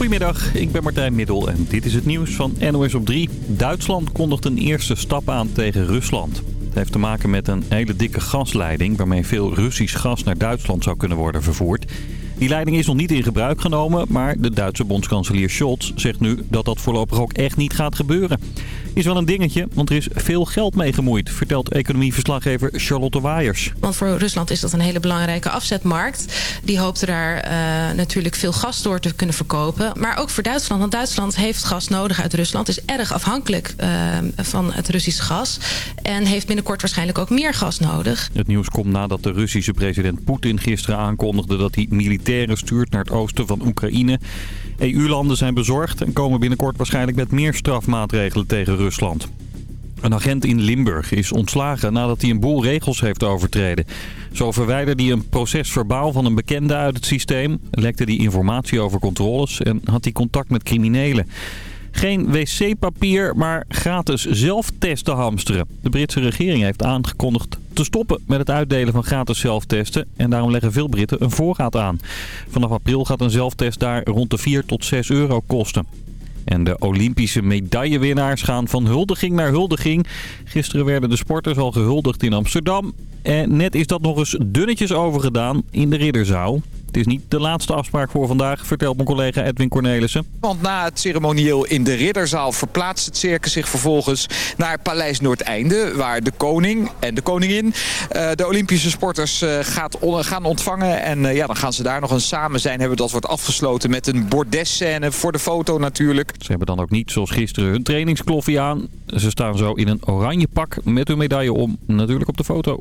Goedemiddag, ik ben Martijn Middel en dit is het nieuws van NOS op 3. Duitsland kondigt een eerste stap aan tegen Rusland. Het heeft te maken met een hele dikke gasleiding... waarmee veel Russisch gas naar Duitsland zou kunnen worden vervoerd. Die leiding is nog niet in gebruik genomen, maar de Duitse bondskanselier Scholz zegt nu dat dat voorlopig ook echt niet gaat gebeuren. Is wel een dingetje, want er is veel geld mee gemoeid, vertelt economieverslaggever Charlotte Waaiers. Want voor Rusland is dat een hele belangrijke afzetmarkt. Die hoopte daar uh, natuurlijk veel gas door te kunnen verkopen. Maar ook voor Duitsland, want Duitsland heeft gas nodig uit Rusland. Is erg afhankelijk uh, van het Russisch gas. En heeft binnenkort waarschijnlijk ook meer gas nodig. Het nieuws komt nadat de Russische president Poetin gisteren aankondigde dat hij militair stuurt naar het oosten van Oekraïne. EU-landen zijn bezorgd en komen binnenkort waarschijnlijk met meer strafmaatregelen tegen Rusland. Een agent in Limburg is ontslagen nadat hij een boel regels heeft overtreden. Zo verwijderde hij een procesverbaal van een bekende uit het systeem, lekte hij informatie over controles en had hij contact met criminelen. Geen wc-papier, maar gratis zelftesten hamsteren. De Britse regering heeft aangekondigd te stoppen met het uitdelen van gratis zelftesten. En daarom leggen veel Britten een voorraad aan. Vanaf april gaat een zelftest daar rond de 4 tot 6 euro kosten. En de Olympische medaillewinnaars gaan van huldiging naar huldiging. Gisteren werden de sporters al gehuldigd in Amsterdam. En net is dat nog eens dunnetjes overgedaan in de Ridderzaal. Het is niet de laatste afspraak voor vandaag, vertelt mijn collega Edwin Cornelissen. Want na het ceremonieel in de Ridderzaal verplaatst het circus zich vervolgens naar Paleis Noordeinde. Waar de koning en de koningin uh, de Olympische sporters uh, gaat gaan ontvangen. En uh, ja, dan gaan ze daar nog een samen zijn hebben. Dat wordt afgesloten met een bordesscène voor de foto natuurlijk. Ze hebben dan ook niet zoals gisteren hun trainingskloffie aan. Ze staan zo in een oranje pak met hun medaille om. Natuurlijk op de foto.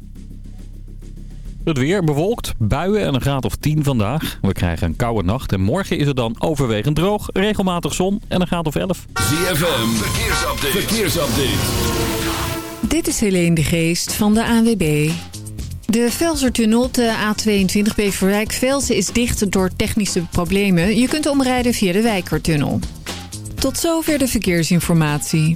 Het weer bewolkt, buien en een graad of 10 vandaag. We krijgen een koude nacht en morgen is het dan overwegend droog, regelmatig zon en een graad of 11. ZFM, verkeersupdate. verkeersupdate. Dit is Helene de Geest van de ANWB. De Velsertunnel op de A22 Beverwijk-Velsen is dicht door technische problemen. Je kunt omrijden via de Wijkertunnel. Tot zover de verkeersinformatie.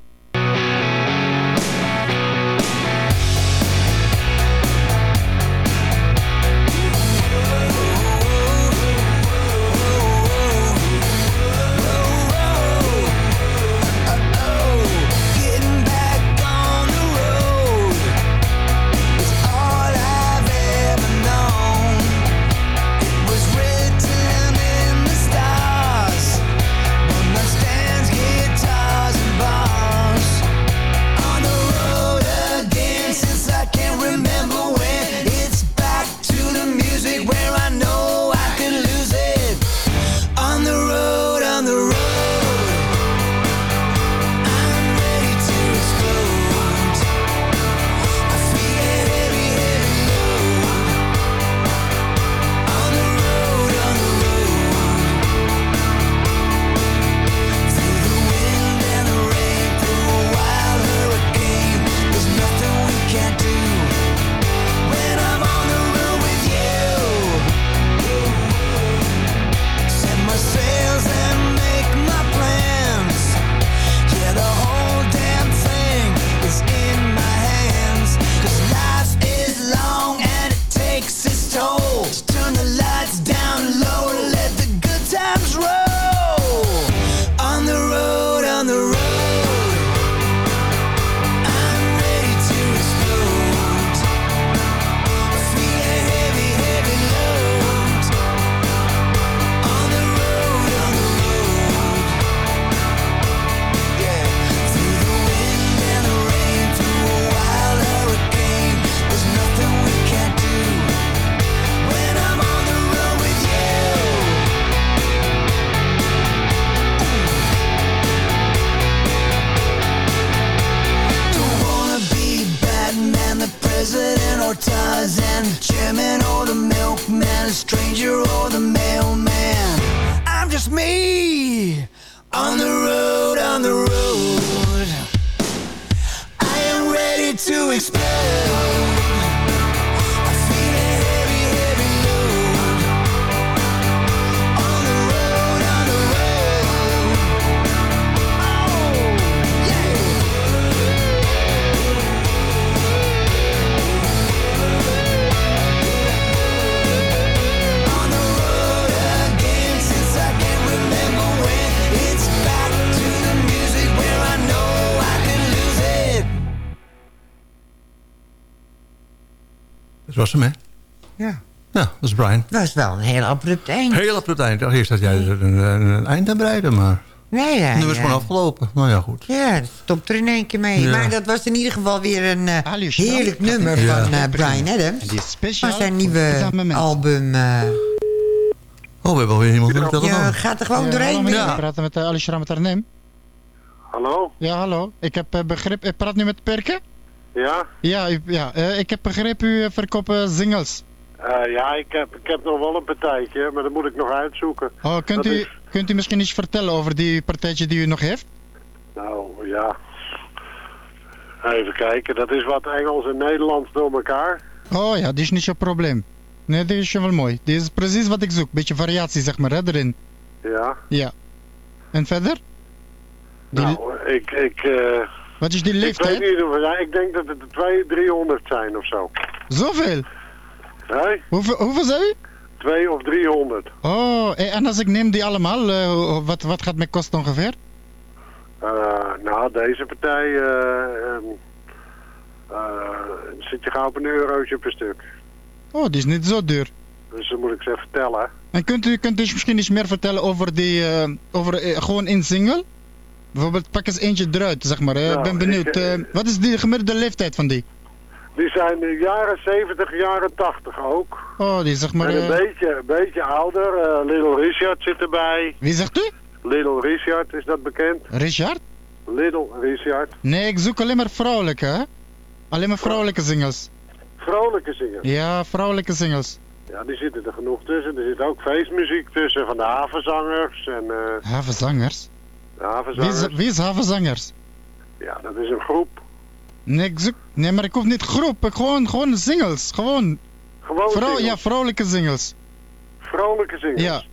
Was hem, hè? Ja. Ja, dat is Brian. Dat is wel een heel abrupt eind. Heel het eind. Eerst dat jij er een, een, een eind aan breiden, maar... Nee, ja. nu is het ja. gewoon afgelopen. Nou ja, goed. Ja, het stopt er in één keer mee. Ja. Maar dat was in ieder geval weer een eh, heerlijk nummer Ja. van eh, Brian Adams. Van zijn nieuwe album. eh, Oh, we hebben alweer iemand de je telefoon. gaat er gewoon Ja, doorheen. hallo, meneer. Ik praat met uh. Hallo? Ja, hallo. Ik heb begrip... Ik praat nu met Perke? Ja? Ja, u- ja eh, ik heb begrepen u verkoopt singles. Eh, ja, ik heb, ik heb nog wel een partijtje, maar dat moet ik nog uitzoeken. Oh, kunt, Dat u, is- kunt u misschien iets vertellen over die partijtje die u nog heeft? Nou, ja. Even kijken, dat is wat Engels en Nederlands door elkaar. Oh ja, die is niet zo'n probleem. Nee, die is wel mooi. Die is precies wat ik zoek. Beetje variatie, zeg maar, hè, erin. Ja. Ja. En verder? Die- Nou, ik, ik, eh, Wat is die ik leeftijd? weet niet hoeveel, ja, ik denk dat het er 200, 300 zijn of zo. Zoveel? Hé? Hoeveel, hoeveel zei u? 2 of 300. Oh, eh, en als ik neem die allemaal, eh, wat, wat gaat mij kosten ongeveer? Eh, nou, deze partij eh, ehm, eh, zit je gauw op een eurotje per stuk. Oh, die is niet zo duur. Dus dat moet ik ze even vertellen. En kunt u, kunt u misschien iets meer vertellen over die, over gewoon in single? Bijvoorbeeld, pak eens eentje eruit, zeg maar. Ik Nou, ben benieuwd. ik, eh, eh, wat is de gemiddelde leeftijd van die? Die zijn de jaren 70, jaren 80 ook. Oh, die zeg maar... en een eh, beetje, een beetje ouder. eh, Little Richard zit erbij. Wie zegt u? Little Richard, is dat bekend? Richard? Little Richard. Nee, ik zoek alleen maar vrouwelijke, hè? Alleen maar vrouwelijke singles. Vrolijke zingen. Ja, vrouwelijke singles. Ja, die zitten er genoeg tussen. Er zit ook feestmuziek tussen van de havenzangers en eh, Havenzangers? De Wie havenzangers. is, wie is havenzangers? Ja, dat is een groep. Nee, ik zoek... nee, maar ik hoef niet groep. Ik Gewoon, gewoon singles. Gewoon. Gewoon singles. ja, vrouwelijke singles. Vrolijke zingers. Ja.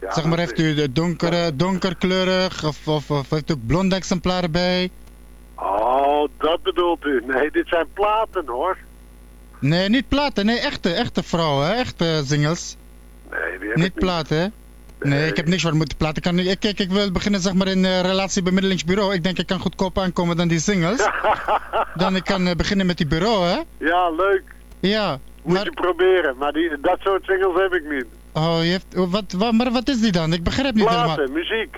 Ja, zeg maar, heeft u de donkere, donkerkleurig of, of, of heeft u ook blonde exemplaren bij? Oh, dat bedoelt u. Nee, dit zijn platen hoor. Nee, niet platen. Nee, echte, echte vrouwen, hè? Echte singles. Nee, die heb Niet ik niet. platen, hè? Nee, ik heb niks waar moeten platen. Ik Kan, ik, kijk, ik wil beginnen zeg maar in uh, relatiebemiddelingsbureau. Ik denk ik kan goedkoop aankomen dan die singles. dan ik kan eh, beginnen met die bureau, hè? Ja, leuk. Ja. Moet maar, je proberen. Maar die, dat soort singles heb ik niet. oh, je heeft, oh, wat, wat, maar wat is die dan? Ik begrijp niet helemaal. Platen, muziek.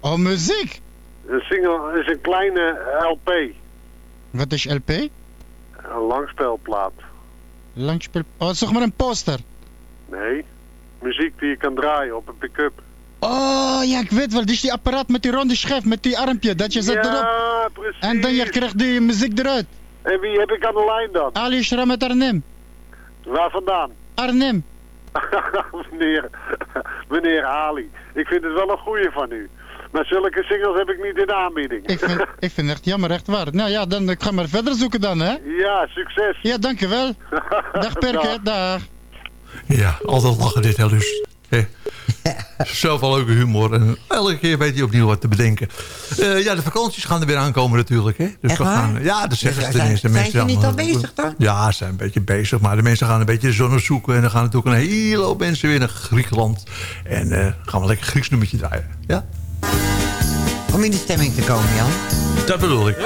Oh, muziek. Een single is een kleine LP. Wat is LP? Een langspelplaat. Langspel... Oh, zeg maar een poster. Nee. Muziek die je kan draaien op een pick-up. Oh, ja, ik weet wel. Dit is die apparaat met die ronde schijf, met die armpje. Dat je zet ja, erop. precies. En dan je krijgt die muziek eruit. En wie heb ik aan de lijn dan? Ali Shram uit Arnhem. Waar vandaan? Arnhem. meneer, meneer Ali. Ik vind het wel een goeie van u. Maar zulke singles heb ik niet in de aanbieding. Ik vind, ik vind het echt jammer, echt waar. Nou ja, dan ik ga maar verder zoeken dan, hè? Ja, succes. Ja, dankjewel. Dag Perke, dag. Ja, altijd lachen dit, hè, dus. Zelf wel leuke humor. En elke keer weet je opnieuw wat te bedenken. Eh, ja, de vakanties gaan er weer aankomen natuurlijk. Hè? Dus we gaan, ja, dat zeggen Dus ze tenminste. zijn- mensen zijn ze niet al bezig dan? Ja, ze zijn een beetje bezig. Maar de mensen gaan een beetje de zon zoeken. En dan gaan natuurlijk een hele hoop mensen weer naar Griekenland. En eh, gaan we lekker Grieks nummertje draaien. Ja, Om in de stemming te komen, Jan. dat bedoel ik.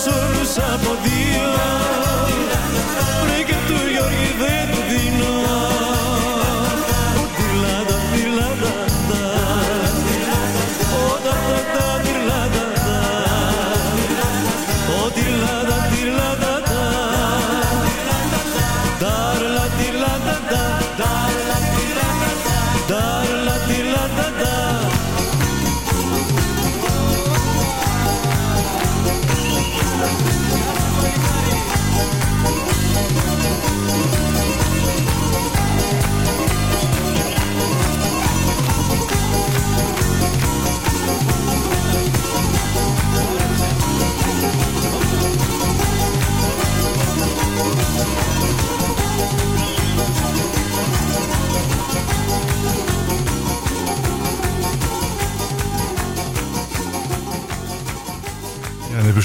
todos sussurros από δύο,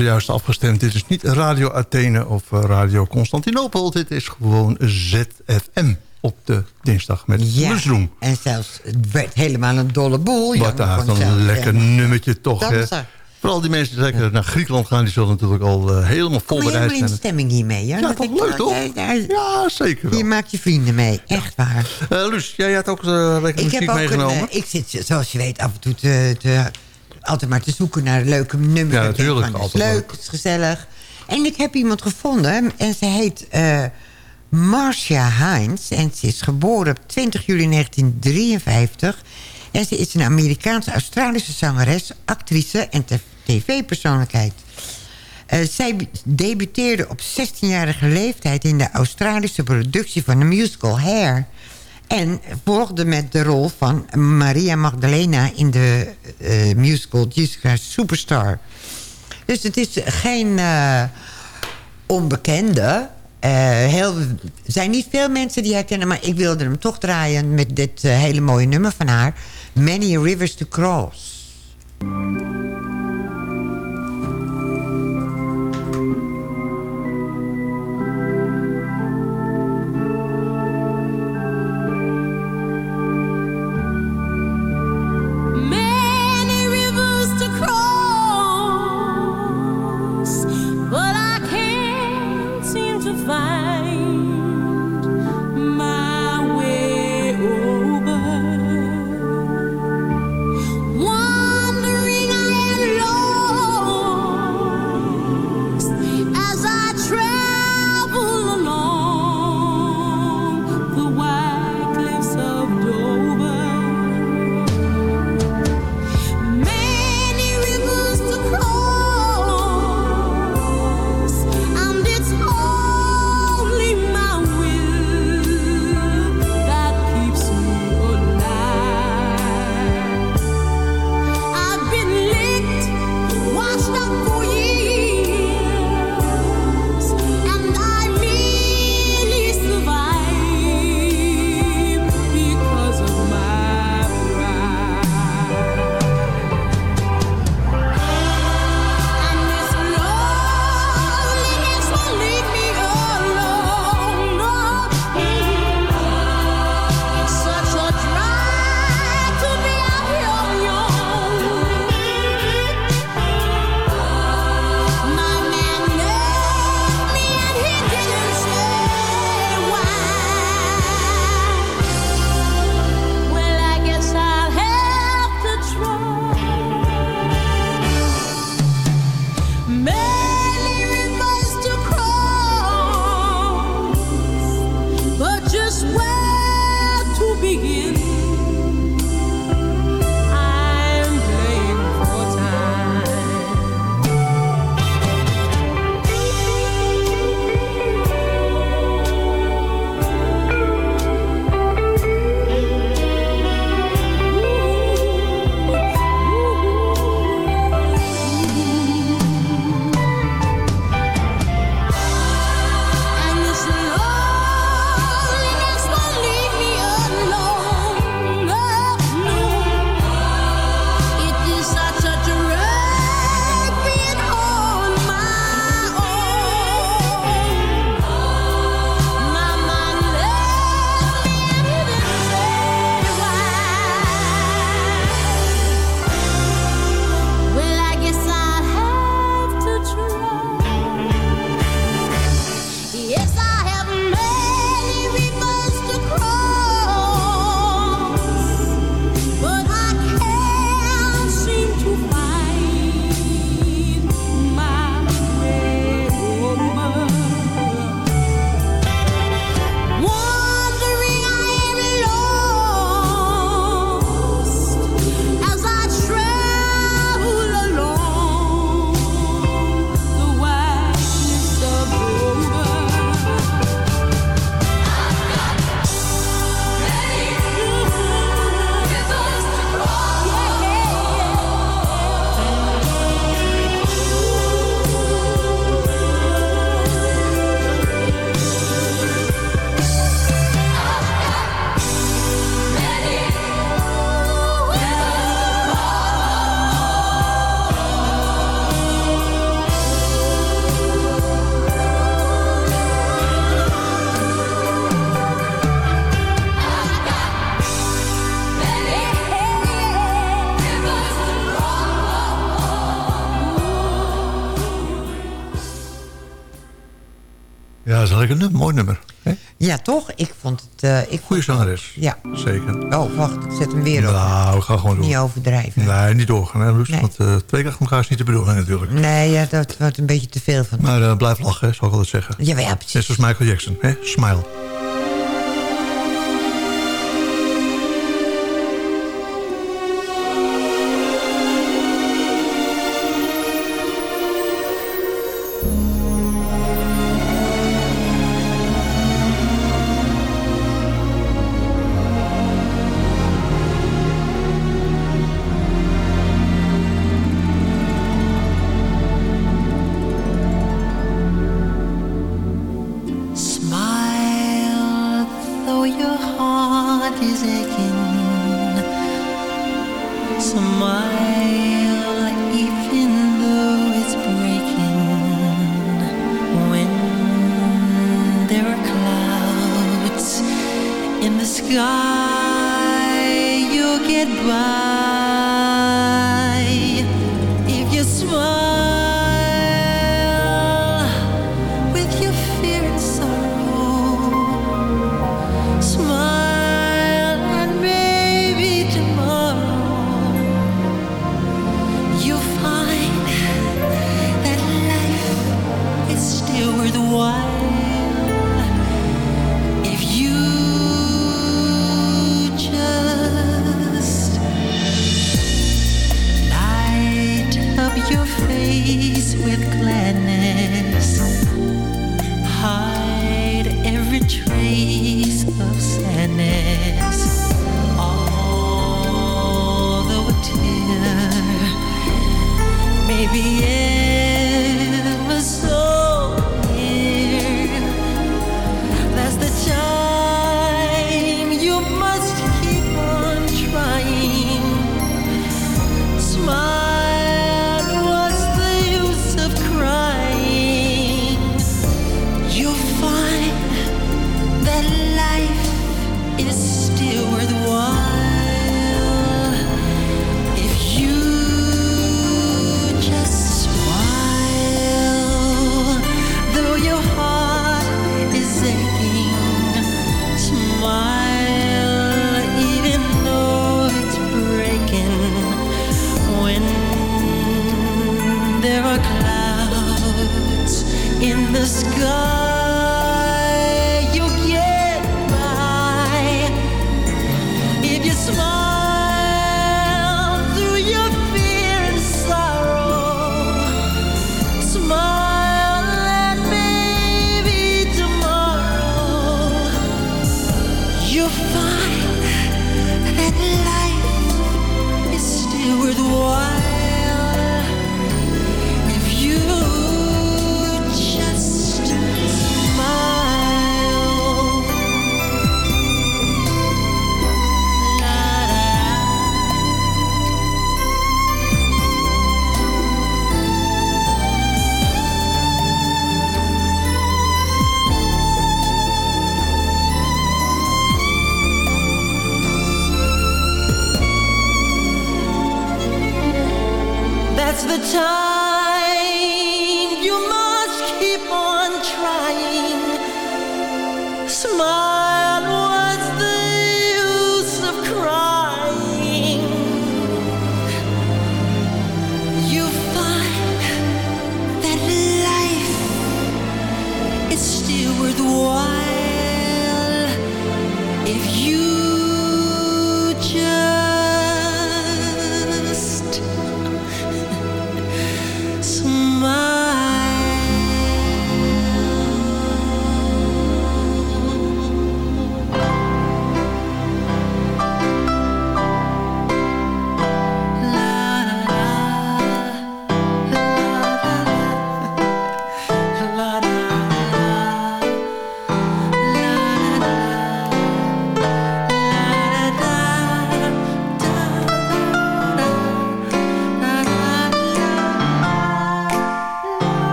Zojuist afgestemd. Dit is niet Radio Athene of eh, Radio Constantinopel. Dit is gewoon ZFM op de dinsdag met Ja, en zelfs het werd helemaal een dolle boel. Wat daar een lekker eh, nummertje toch. hè. Vooral die mensen die lekker naar Griekenland gaan... die zullen natuurlijk al eh, helemaal voorbereid helemaal in zijn. stemming hiermee? Ja, Ja, Dat toch ik- leuk, toch? Ja, zeker wel. Je maakt je vrienden mee, echt waar. Eh Luus, jij had ook uh, lekker Ik heb ook meegenomen. een, ik zit, zoals je weet, af en toe te, te, altijd maar te zoeken naar leuke nummers. Ja, natuurlijk, van, altijd leuk, het is gezellig. En ik heb iemand gevonden en ze heet eh, Marcia Hines. En ze is geboren op 20 juli 1953. En ze is een Amerikaanse-Australische zangeres, actrice en tv-persoonlijkheid. Eh, zij debuteerde op 16-jarige leeftijd in de Australische productie van de musical Hair. En volgde met de rol van Maria Magdalena in de eh, musical Jessica Superstar. Dus het is geen eh, onbekende. Eh, heel, er zijn niet veel mensen die herkennen, maar ik wilde hem toch draaien met dit hele mooie nummer van haar. Many Rivers to Cross. eigenlijk een mooi nummer. Ja, toch? Ik vond het... Uh, ik Goeie zangeres. Ja. Zeker. Oh, wacht. Ik zet hem weer op. Nou, we gaan gewoon door. Niet overdrijven. Nee, niet doorgaan. Hè, Want eh, twee keer achter elkaar is niet de bedoeling natuurlijk. Nee, ja, dat wordt een beetje te veel van. Maar eh, blijf lachen, hè, Zal ik altijd zeggen. Ja, ja precies. Net zoals Michael Jackson. Hè? Smile.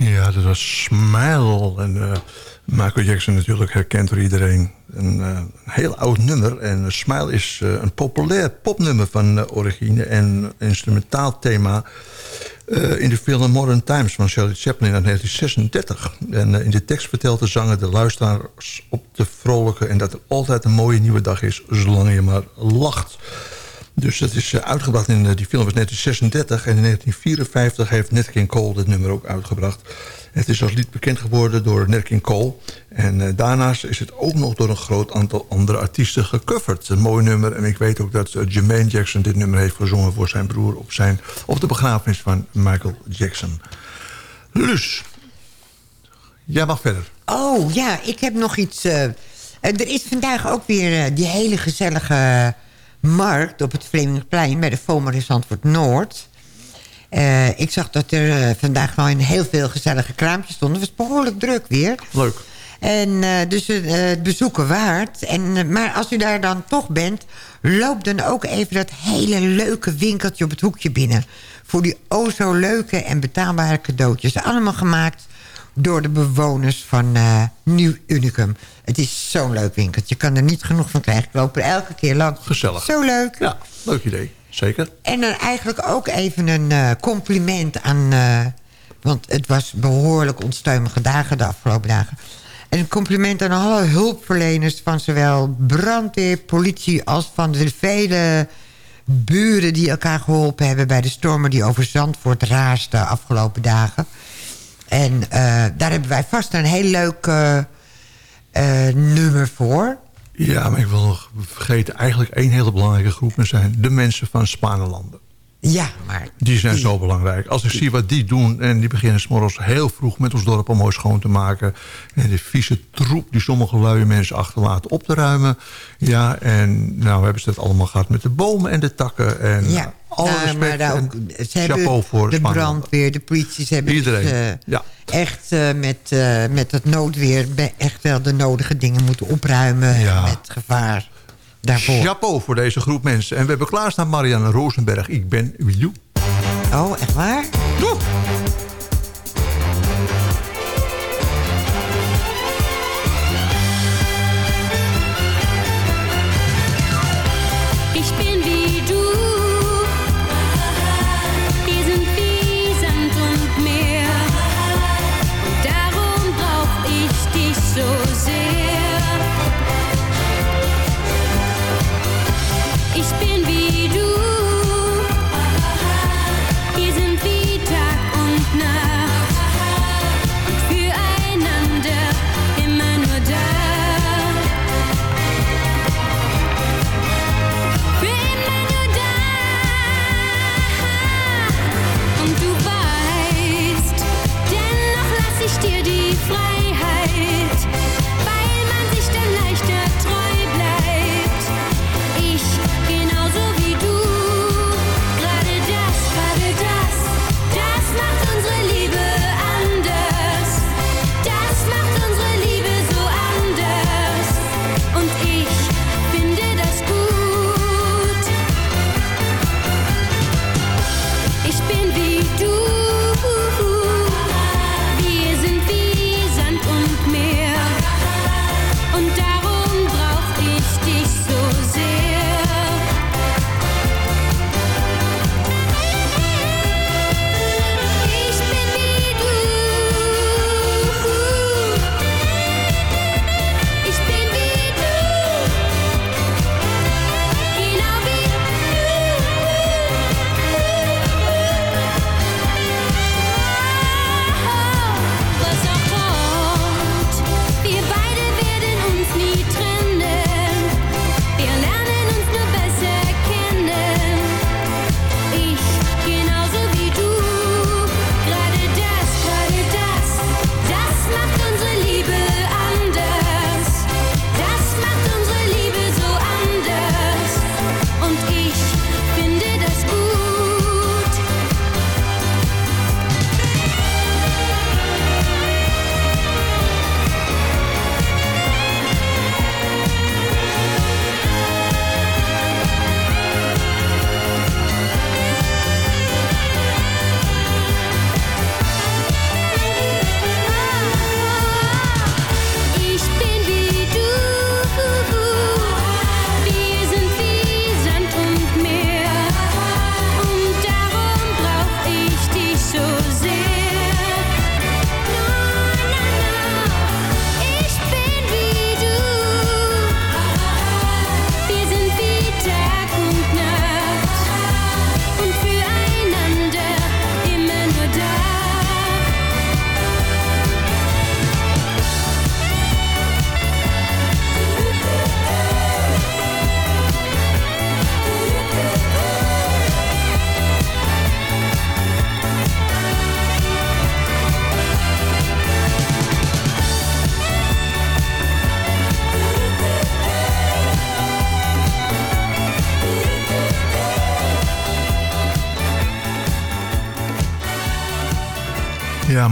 Ja, dat was Smile. En eh, Michael Jackson natuurlijk herkent door iedereen. Een, eh, een heel oud nummer. En Smile is eh, een populair popnummer van eh, origine. En instrumentaal thema eh, in de film Modern Times van Charlie Chaplin uit 1936. En eh, in de tekst vertelt de zanger de luisteraars op te vrolijken... en dat er altijd een mooie nieuwe dag is, zolang je maar lacht. Dus dat is eh, uitgebracht in eh, die film was 1936. En in 1954 heeft Nat Cole dit nummer ook uitgebracht. Het is als lied bekend geworden door Nat Cole. En eh, daarnaast is het ook nog door een groot aantal andere artiesten gecoverd. Een mooi nummer. En ik weet ook dat Jermaine Jackson dit nummer heeft gezongen... voor zijn broer op, zijn, op de begrafenis van Michael Jackson. Lus, jij mag verder. Oh, ja, ik heb nog iets... er is vandaag ook weer die hele gezellige markt... op het Vlemingplein bij de FOMAR in Zandvoort Noord. Eh, ik zag dat er eh, vandaag wel in heel veel gezellige kraampjes stonden. Het was behoorlijk druk weer. Leuk. En eh, dus het bezoeken waard. En, maar als u daar dan toch bent... loop dan ook even dat hele leuke winkeltje op het hoekje binnen. Voor die o zo leuke en betaalbare cadeautjes. Allemaal gemaakt door de bewoners van eh, Nieuw Unicum. Het is zo'n leuk winkeltje. Je kan er niet genoeg van krijgen. Ik loop er elke keer langs. Gezellig. Zo leuk. Ja, leuk idee. Zeker. En dan eigenlijk ook even een eh, compliment aan... eh, want het was behoorlijk onstuimige dagen de afgelopen dagen. En een compliment aan alle hulpverleners van zowel brandweer, politie... als van de vele buren die elkaar geholpen hebben... bij de stormen die over Zandvoort raasden de afgelopen dagen. En eh, daar hebben wij vast een heel leuk eh, eh, nummer voor. Ja, maar ik wil nog vergeten... eigenlijk één hele belangrijke groep... zijn de mensen van Spanelanden. Ja, maar... Die zijn zo belangrijk. Als ik zie wat die doen... en die beginnen s'morgens heel vroeg met ons dorp om mooi schoon te maken... en de vieze troep die sommige luie mensen achterlaten op te ruimen. Ja, en nou hebben ze dat allemaal gehad met de bomen en de takken. En Ja, alle nou, respect maar daar en ook, ze chapeau hebben voor de brandweer, de politie, ze hebben Iedereen, dus, eh, ja. echt eh, met, eh, met het noodweer echt wel de nodige dingen moeten opruimen Ja. met gevaar daarvoor. Chapeau voor deze groep mensen. En we hebben klaarstaan Marianne Rosenberg. Ik ben you. Oh, echt waar?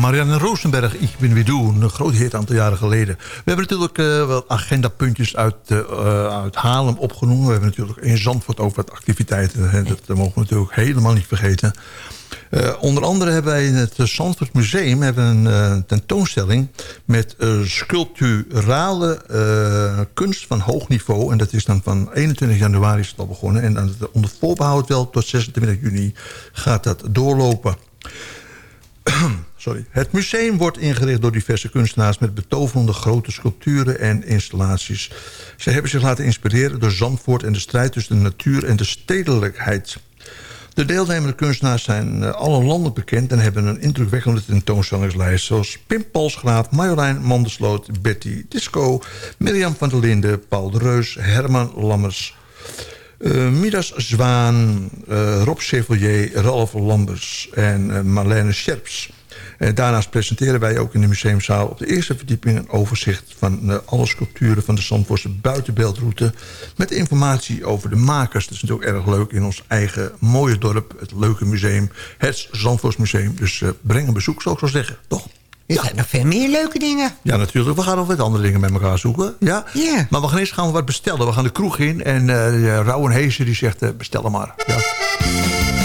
Marianne Rosenberg, Ik ben weer doen. Een groot hit aantal jaren geleden. We hebben natuurlijk uh, wel agendapuntjes uit, uh, uit Haarlem opgenomen. We hebben natuurlijk in Zandvoort over wat activiteiten. Dat mogen we natuurlijk helemaal niet vergeten. Uh, onder andere hebben wij in het Zandvoort Museum hebben een tentoonstelling... met sculpturale kunst van hoog niveau. En dat is dan van 21 januari is het al begonnen. En dan onder voorbehoud wel tot 26 juni gaat dat doorlopen. Sorry. Het museum wordt ingericht door diverse kunstenaars... met betoverende grote sculpturen en installaties. Ze hebben zich laten inspireren door Zandvoort... en de strijd tussen de natuur en de stedelijkheid. De deelnemende kunstenaars zijn uh, alle landen bekend... en hebben een indrukwekkende tentoonstellingslijst... zoals Pim Palsgraaf, Marjolein Mandesloot, Betty Disco... Mirjam van der Linden, Paul de Reus, Herman Lammers... Uh, Midas Zwaan, uh, Rob Chevalier, Ralf Lambers en uh, Marlene Scherps. En daarnaast presenteren wij ook in de museumzaal op de eerste verdieping... een overzicht van alle sculpturen van de Zandvoortse buitenbeeldroute... met informatie over de makers. Dat is natuurlijk erg leuk in ons eigen mooie dorp. Het leuke museum, het Zandvoortsmuseum. Dus breng een bezoek, zou ik zo zeggen. Toch? Er zijn nog veel meer leuke dingen. Ja, natuurlijk. We gaan nog wat andere dingen met elkaar zoeken. Ja? Ja. Maar we gaan eerst gaan we wat bestellen. We gaan de kroeg in en uh, Rauw en Heesen die zegt uh, bestel maar. Ja.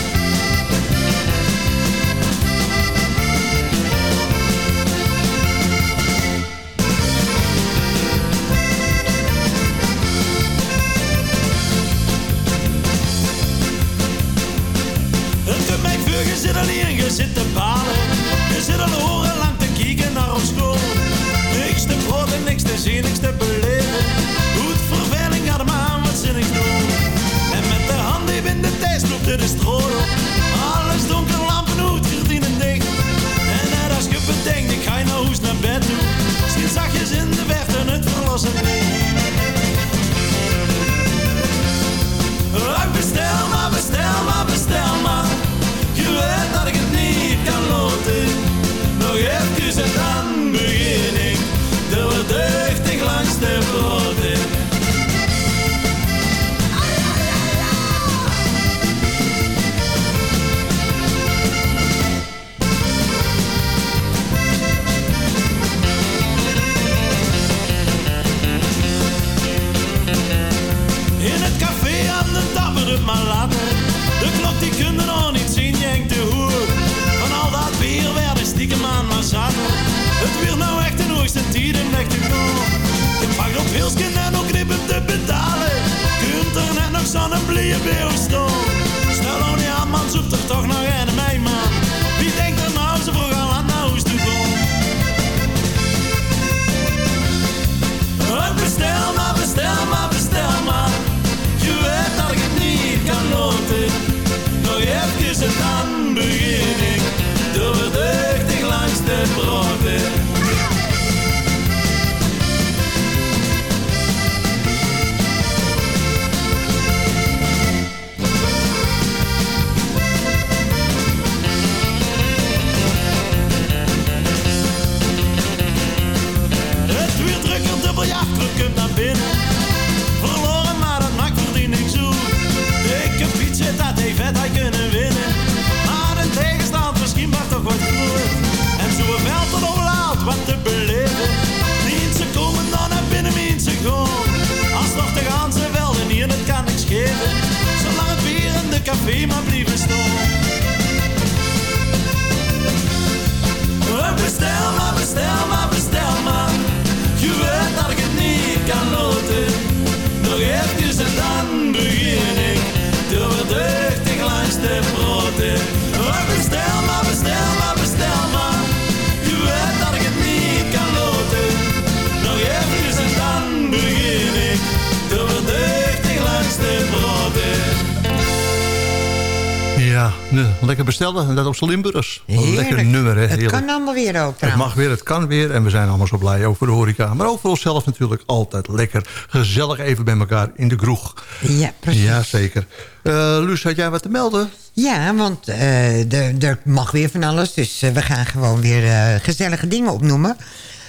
En dat op z'n Limburgers. Wat Een lekker nummer, hè. Het Heerlijk. kan allemaal weer ook Het mag weer, het kan weer. En we zijn allemaal zo blij, ook voor de horeca. Maar ook voor onszelf natuurlijk altijd lekker. Gezellig even bij elkaar in de kroeg. Ja, precies. Ja, zeker. Eh Luus, had jij wat te melden? Ja, want eh, er mag weer van alles. Dus eh, we gaan gewoon weer gezellige dingen opnoemen.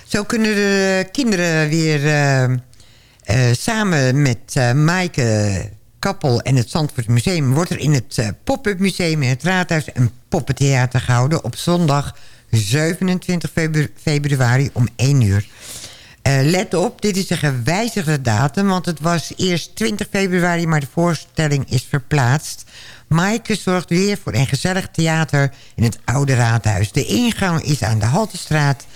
Zo kunnen de kinderen weer samen met Maaike Kappel en het Zandvoort Museum... wordt er in het eh, Pop-up Museum in het Raadhuis een poppentheater gehouden... op zondag 27 febru- februari om 1 uur. Eh, let op, dit is een gewijzigde datum... want het was eerst 20 februari, maar de voorstelling is verplaatst. Maaike zorgt weer voor een gezellig theater in het Oude Raadhuis. De ingang is aan de Haltestraat.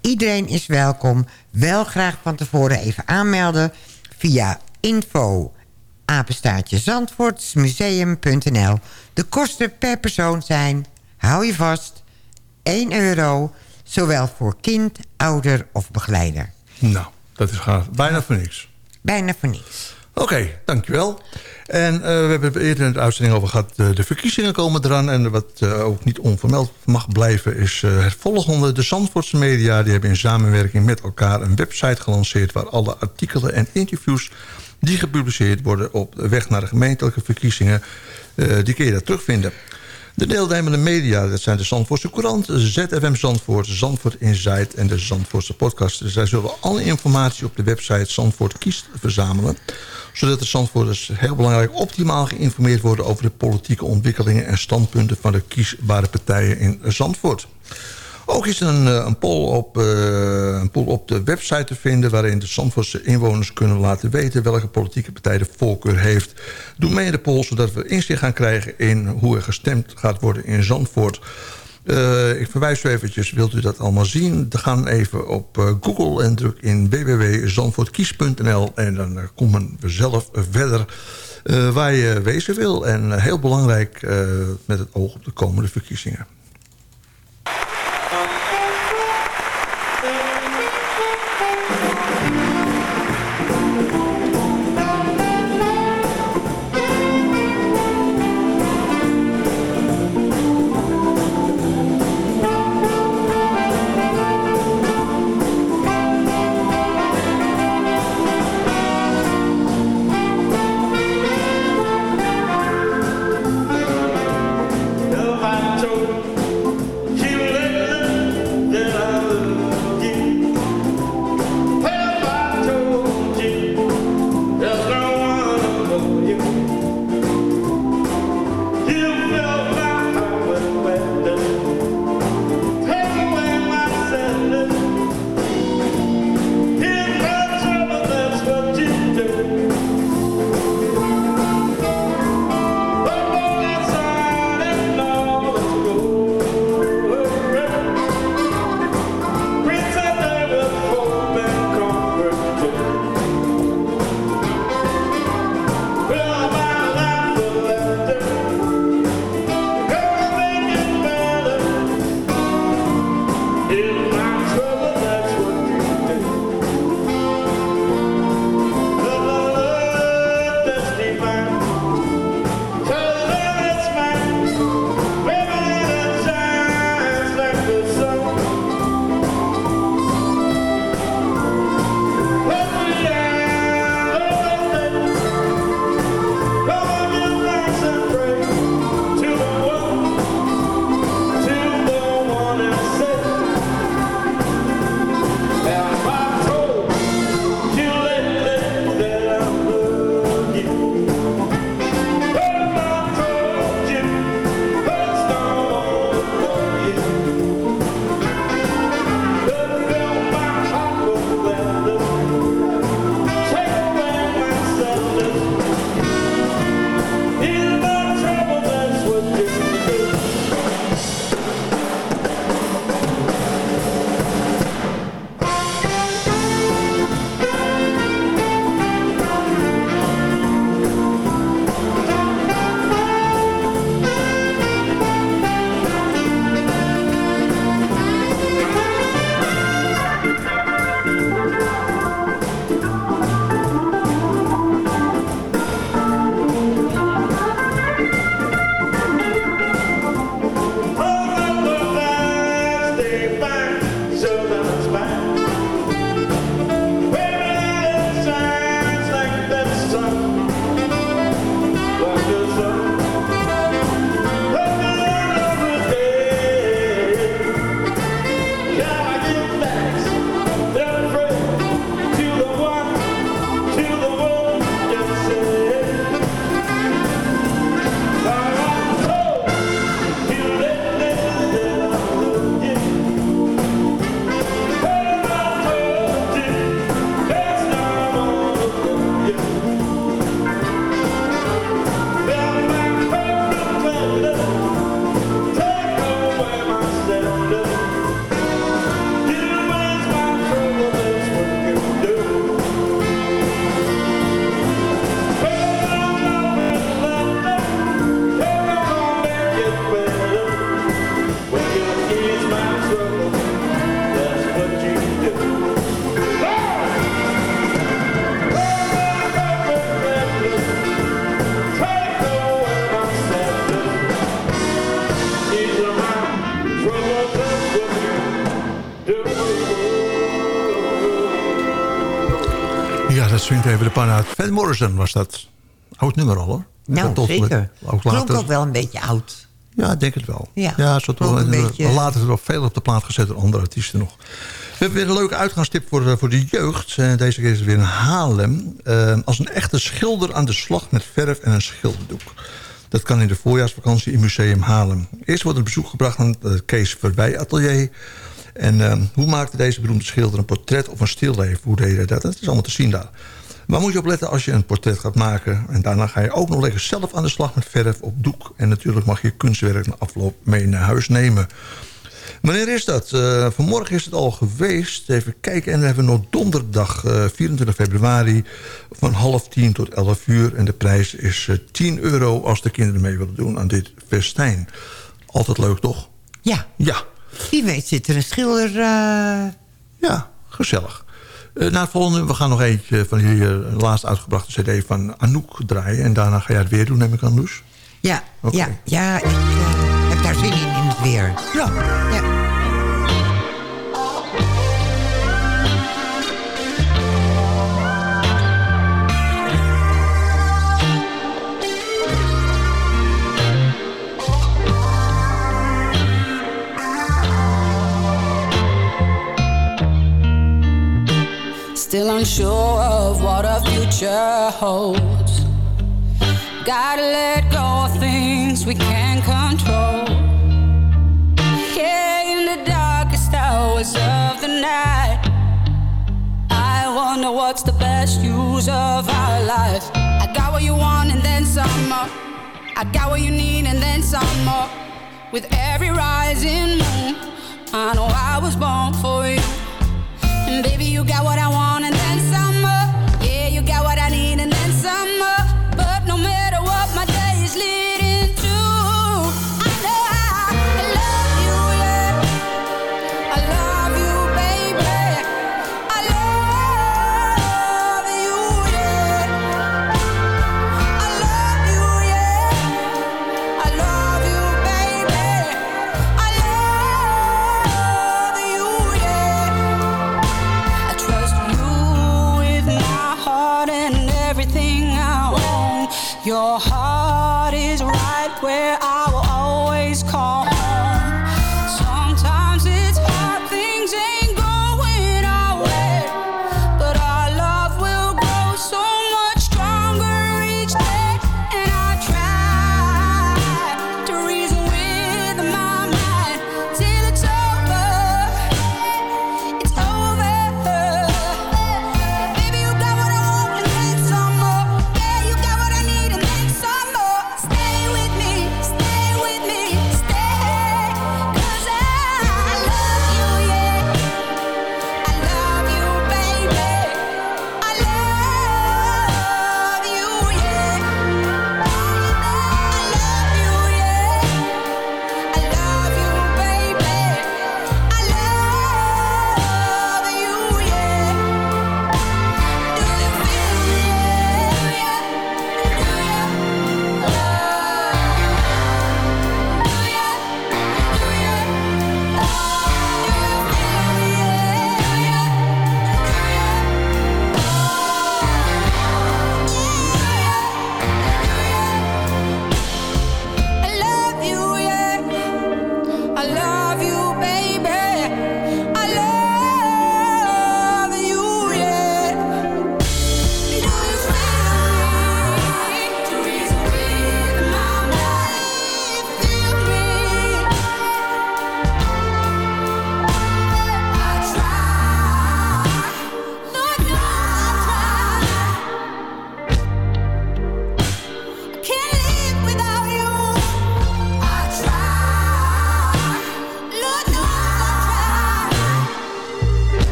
Iedereen is welkom. Wel graag van tevoren even aanmelden via info apenstaartje zandvoortsmuseum.nl. De kosten per persoon zijn, hou je vast, 1 euro... zowel voor kind, ouder of begeleider. Nou, dat is gaaf. Bijna voor niks. Bijna voor niks. Oké, dankjewel. En eh, we hebben het eerder in de uitzending over gehad. eh, de verkiezingen komen eraan. En wat eh, ook niet onvermeld mag blijven is het volgende. De Zandvoortse media die hebben in samenwerking met elkaar een website gelanceerd... waar alle artikelen en interviews die gepubliceerd worden... op weg naar de gemeentelijke verkiezingen, eh, die kun je daar terugvinden. De deelnemende media, dat zijn de Zandvoortse Courant... ZFM Zandvoort, Zandvoort Insight en de Zandvoortse Podcast. Dus zij zullen alle informatie op de website Zandvoort Kiest verzamelen... zodat de Zandvoorters heel belangrijk optimaal geïnformeerd worden... over de politieke ontwikkelingen en standpunten... van de kiesbare partijen in Zandvoort. Ook is er een, eh, een, poll op, eh, een poll op de website te vinden... waarin de Zandvoortse inwoners kunnen laten weten... welke politieke partij de voorkeur heeft. Doe mee in de poll, zodat we inzicht gaan krijgen... in hoe er gestemd gaat worden in Zandvoort. Eh, ik verwijs u eventjes, wilt u dat allemaal zien? Dan gaan even op Google en druk in www.zandvoortkies.nl... en dan eh, komt men zelf verder waar je wezen wil. En heel belangrijk met het oog op de komende verkiezingen. Morrison was dat. Oud nummer al hoor. Nou, zeker. Ook Klonk later. ook wel een beetje oud. Ja, ik denk het wel. Ja, ja zo toch een En, beetje- we Later er nog veel op de plaat gezet door andere artiesten nog. We hebben weer een leuke uitgangstip voor, eh, voor de jeugd. Eh, Deze keer is het weer in Haarlem. Eh, als een echte schilder aan de slag met verf en een schilderdoek. Dat kan in de voorjaarsvakantie in Museum Haarlem. Eerst wordt een bezoek gebracht aan het Kees Verbij Atelier. En eh, hoe maakte deze beroemde schilder een portret of een stilleven? Hoe deed hij dat? Dat is allemaal te zien daar. Waar moet je op letten als je een portret gaat maken? En daarna ga je ook nog lekker zelf aan de slag met verf op doek. En natuurlijk mag je kunstwerk na afloop mee naar huis nemen. Wanneer is dat? Eh, vanmorgen is het al geweest. Even kijken. En dan hebben we nog donderdag eh, 24 februari van half tien tot 11 uur. En de prijs is eh, 10 euro als de kinderen mee willen doen aan dit festijn. Altijd leuk, toch? Ja. Ja. Wie weet zit er een schilder... eh, Ja, gezellig. Eh, na het volgende, we gaan nog eentje van die eh, laatst uitgebrachte cd van Anouk draaien. En daarna ga jij het weer doen, neem ik aan, Loes? Ja, ja, ja, ik eh, heb daar zin in, in het weer. Ja. ja. Still unsure of what our future holds. Gotta let go of things we can't control. Yeah, in the darkest hours of the night, I wonder what's the best use of our life. I got what you want and then some more. I got what you need and then some more. With every rising moon, I know I was born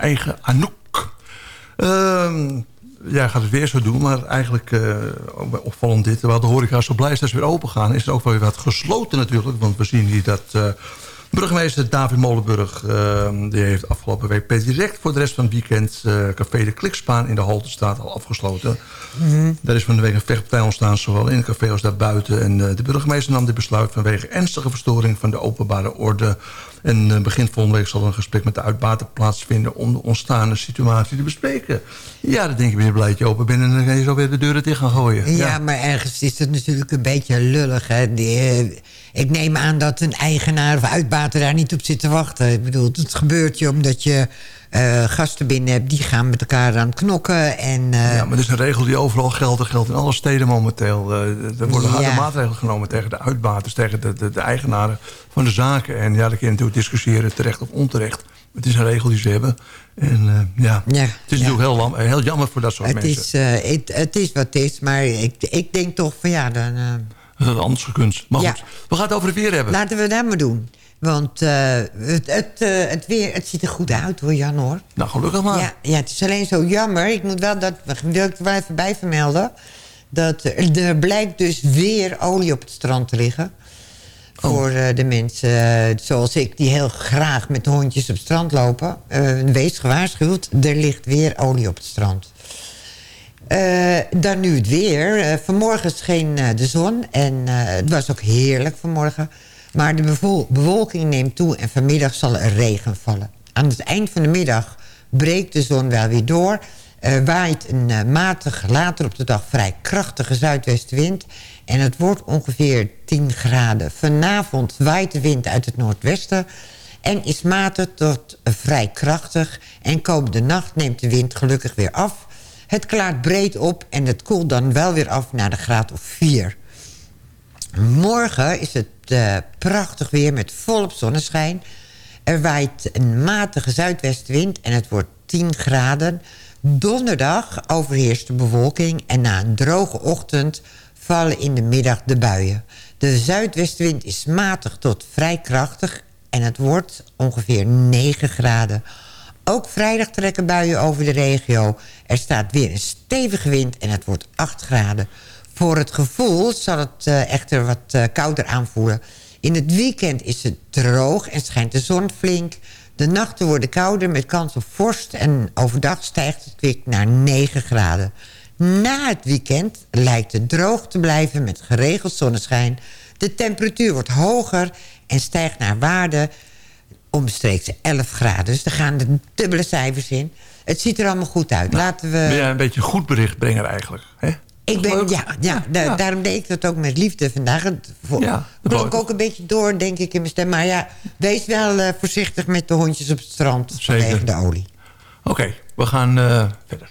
eigen Anouk. Ehm, jij gaat het weer zo doen, maar eigenlijk wel opvallend dit. Terwijl de horeca zo blij is dat ze weer open gaan... is het ook wel weer wat gesloten natuurlijk. Want we zien hier dat eh, Burgemeester David Molenburg eh, die heeft afgelopen week per direct voor de rest van het weekend eh, Café de Klikspaan in de Haltestraat al afgesloten. Mhm. Daar is van de week een vechtpartij ontstaan, zowel in het café als daarbuiten. En de burgemeester nam dit besluit vanwege ernstige verstoring van de openbare orde. En eh, begin volgende week zal er een gesprek met de uitbater plaatsvinden om de ontstaande situatie te bespreken. Ja, dan denk je weer een blijtje open binnen en dan ga je zo weer de deuren dicht gaan gooien. Ja, maar ergens is het natuurlijk een beetje lullig. Hè? Die, eh, ik neem aan dat een eigenaar of uitbater daar niet op zit te wachten. Ik bedoel, het gebeurt je omdat je eh, gasten binnen hebt... die gaan met elkaar aan het knokken. En, eh, Ja, maar dat is een regel die overal geldt. Dat geldt in alle steden momenteel. Eh, er worden harde Ja. maatregelen genomen tegen de uitbaters... tegen de, de, de eigenaren van de zaken. En ja, dan kun je natuurlijk discussiëren, terecht of onterecht. Het is een regel die ze hebben. En ja, Ja, het is natuurlijk heel, lam- heel jammer voor dat soort het, mensen. is, het, het is wat het is, maar ik, ik denk toch van ja... Dan, eh, Dat had anders gekund. Maar Ja. goed, we gaan het over het weer hebben. Laten we dat maar doen. Want eh, het, het, eh, het weer, het ziet er goed uit hoor, Jan hoor. Nou, gelukkig maar. Ja, ja, het is alleen zo jammer. Ik moet wel dat, wil ik er wel even bij vermelden. Dat er, er blijkt dus weer olie op het strand te liggen. Voor eh, de mensen zoals ik, die heel graag met hondjes op het strand lopen. Wees gewaarschuwd, er ligt weer olie op het strand. Dan nu het weer. Vanmorgen scheen de zon en het was ook heerlijk vanmorgen. Maar de bewolking neemt toe en vanmiddag zal er regen vallen. Aan het eind van de middag breekt de zon wel weer door. Er waait een eh, matig, later op de dag vrij krachtige zuidwestenwind. En het wordt ongeveer 10 graden. Vanavond waait de wind uit het noordwesten en is matig tot eh, vrij krachtig. En komende nacht neemt de wind gelukkig weer af. Het klaart breed op en het koelt dan wel weer af naar de graad of 4. Morgen is het eh, prachtig weer met volop zonneschijn. Er waait een matige zuidwestenwind en het wordt 10 graden. Donderdag overheerst de bewolking en na een droge ochtend vallen in de middag de buien. De zuidwestenwind is matig tot vrij krachtig en het wordt ongeveer 9 graden. Ook vrijdag trekken buien over de regio. Er staat weer een stevige wind en het wordt 8 graden. Voor het gevoel zal het eh, echter wat eh, kouder aanvoelen. In het weekend is het droog en schijnt de zon flink. De nachten worden kouder met kans op vorst... en overdag stijgt het weer naar 9 graden. Na het weekend lijkt het droog te blijven met geregeld zonneschijn. De temperatuur wordt hoger en stijgt naar waarde omstreeks 11 graden. Dus er gaan de dubbele cijfers in. Het ziet er allemaal goed uit. Laten we... Ben jij een beetje een goed berichtbrenger eigenlijk? Hè? Ik ben, ja, ja, da- daarom deed ik dat ook met liefde vandaag. Het Ja, klonk wou ook een beetje door, denk ik, in mijn stem. Maar ja, wees wel eh, voorzichtig met de hondjes op het strand Zeker. vanwege de olie. Oké, we gaan eh, verder.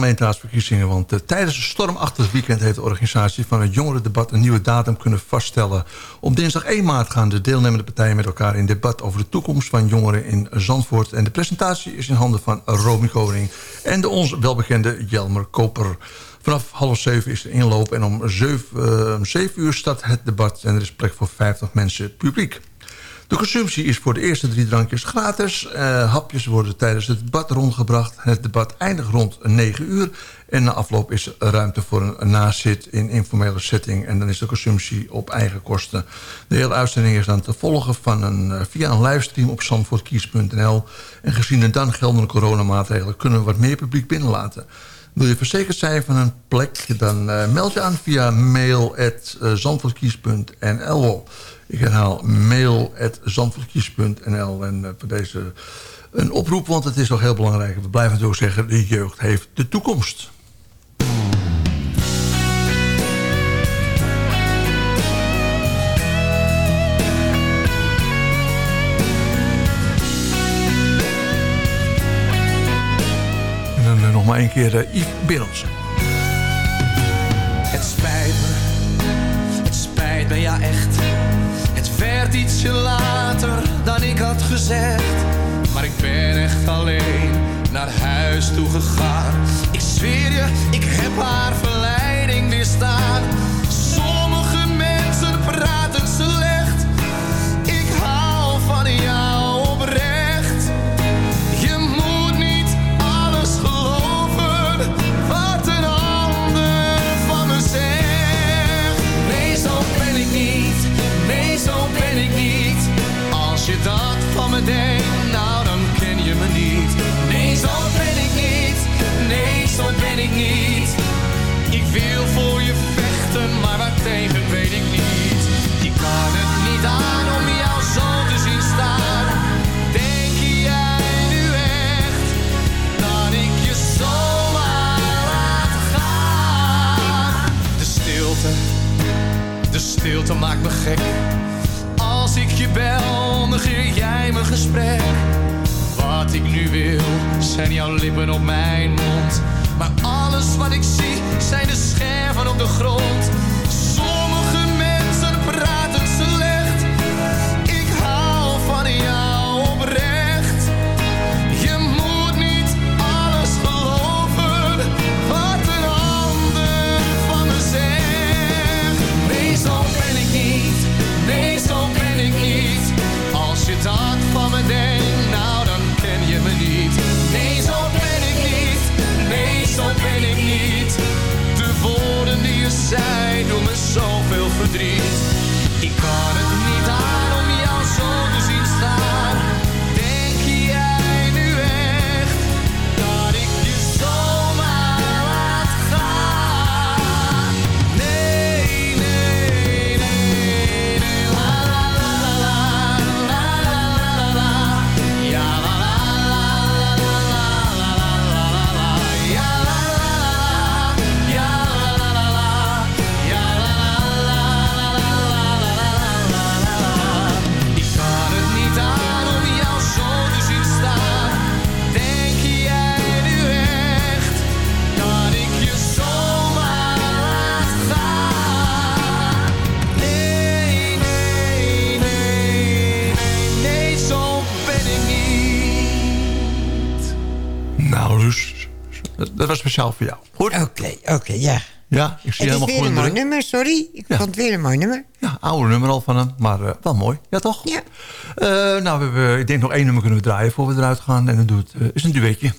gemeenteraadsverkiezingen. Want eh, tijdens een stormachtig weekend heeft de organisatie van het jongerendebat een nieuwe datum kunnen vaststellen. Op dinsdag 1 maart gaan de deelnemende partijen met elkaar in debat over de toekomst van jongeren in Zandvoort. En de presentatie is in handen van Romy Koning en de ons welbekende Jelmer Koper. Vanaf half zeven is de inloop en om zeven, eh, uur start het debat en er is plek voor 50 mensen publiek. De consumptie is voor de eerste drie drankjes gratis. Eh, hapjes worden tijdens het debat rondgebracht. Het debat eindigt rond 9 uur. En na afloop is er ruimte voor een nazit in informele setting. En dan is de consumptie op eigen kosten. De hele uitzending is dan te volgen van een, eh, via een livestream op zandvoortkies.nl. En gezien de dan geldende coronamaatregelen... kunnen we wat meer publiek binnenlaten. Wil je verzekerd zijn van een plek, dan eh, meld je aan via mail.zandvoortkies.nl. Ik herhaal mail.zandvoortkies.nl. En eh, voor deze een oproep, want het is nog heel belangrijk. We blijven natuurlijk zeggen, de jeugd heeft de toekomst. En dan eh, nog maar één keer uh, Yves Berendsen. Het spijt me, het spijt me ja echt. Werd ietsje later dan ik had gezegd. Maar ik ben echt alleen naar huis toe gegaan. Ik zweer je, ik heb haar verleiding weerstaan. Wil voor je vechten, maar waartegen weet ik niet. Ik kan het niet aan om jou zo te zien staan. Denk jij nu echt dat ik je zomaar laat gaan? De stilte, de stilte maakt me gek. Als ik je bel, negeer jij mijn gesprek. Wat ik nu wil, zijn jouw lippen op mijn mond. Maar alles wat ik zie, zijn de scherven op de grond. Speciaal voor jou. Goed? Oké, oké, ja. Ja, ik zie Het is helemaal weer goed een mooi nummer, sorry. Ik vond het weer een mooi nummer. Ja, oude nummer al van hem, maar eh, wel mooi. Ja, toch? Ja. Eh, nou, we hebben, ik denk nog één nummer kunnen we draaien voor we eruit gaan. En dat doet, eh, is een duetje.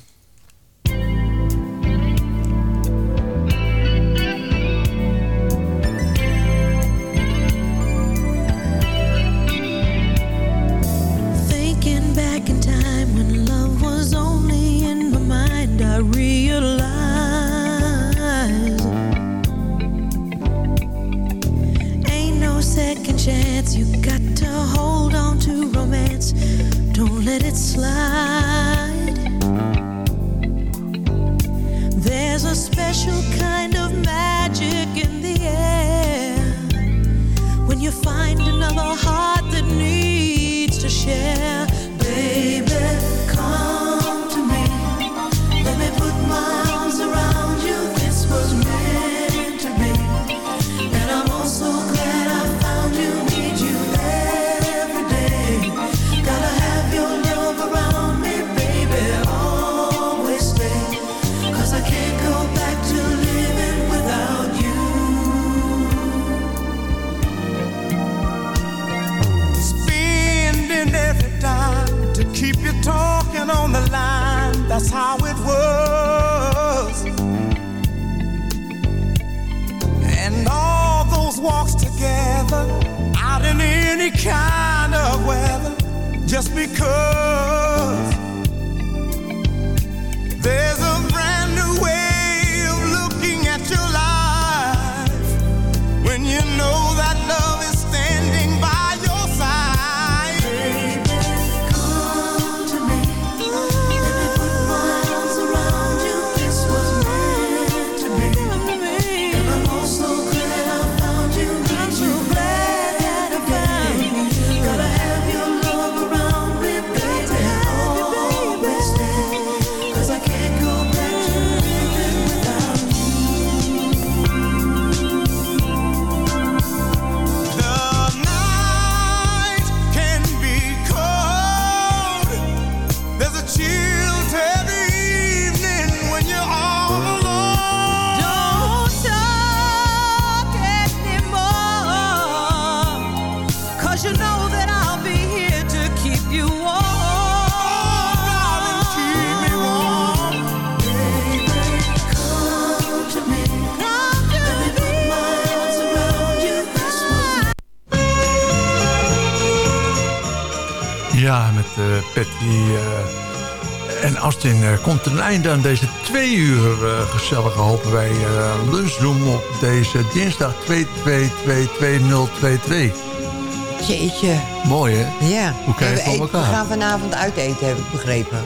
Ja, met eh, Patty eh, en Austin eh, komt er een einde aan deze twee uur gezellige hopen wij lunch doen op deze dinsdag 2-2-2-2022. Jeetje. Mooi hè? Ja. Hoe krijg je we, voor eten- we elkaar? gaan vanavond uiteten, heb ik begrepen.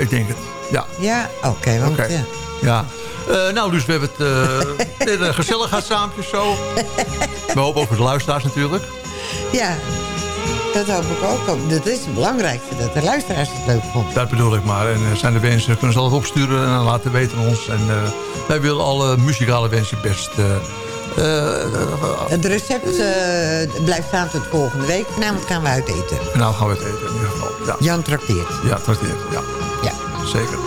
Ik denk het, ja. Ja? Oké, want... Oké. ja. Ja. Nou, dus we hebben het een gezelligheidssaampje zo. We hopen ook voor de luisteraars natuurlijk. Ja, dat hoop ik ook. Dat is het belangrijkste, dat de luisteraars het leuk vonden. Dat bedoel ik maar. En eh, zijn er wensen, kunnen ze altijd opsturen en laten weten ons. En eh, wij willen alle muzikale wensen best... eh, Het recept blijft staan tot volgende week. Vanavond gaan we uit eten. nou gaan we het eten in ieder geval. Ja, Jan trakteert. ja trakteert. Ja. Ja. Zeker.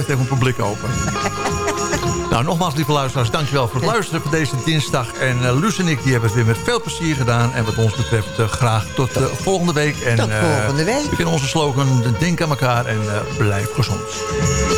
Ik heb een publiek open. nou, nogmaals, lieve luisteraars, dankjewel voor het luisteren voor deze dinsdag. En Luus en ik die hebben het weer met veel plezier gedaan. En wat ons betreft eh, graag tot eh, volgende week. En, Tot eh, volgende week. We kennen onze slogan, denk aan elkaar en blijf gezond.